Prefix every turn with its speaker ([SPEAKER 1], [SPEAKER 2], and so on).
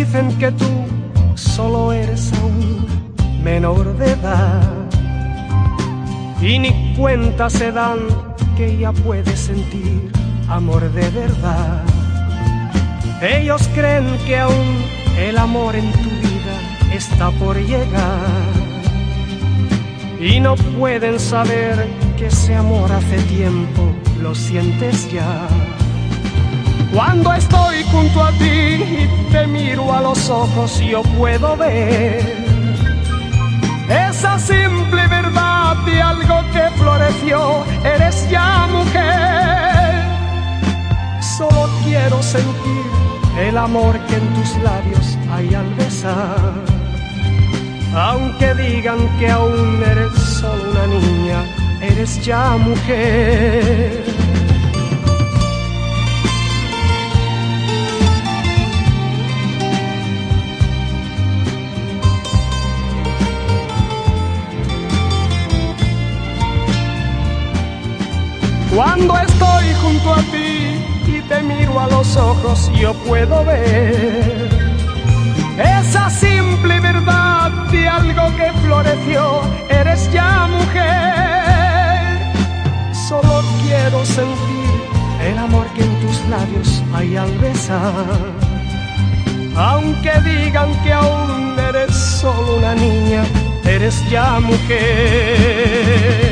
[SPEAKER 1] creen que tú solo eres aún menor de edad y ni cuenta se dan que ya puedes sentir amor de verdad. Ellos creen que aún el amor en tu vida está por llegar y no pueden saber que ese amor hace tiempo lo sientes ya. Cuando estoy junto a ti los ojos, yo puedo ver esa simple verdad de algo que floreció. Eres ya mujer. Solo quiero sentir el amor que en tus labios hay al besar. Aunque digan que aún eres solo una niña, eres ya mujer. Cuando estoy junto a ti y te miro a los ojos, yo puedo ver esa simple verdad de algo que floreció. Eres ya mujer. Solo quiero sentir el amor que en tus labios hay al besar. Aunque digan que aún eres solo una niña, eres ya mujer.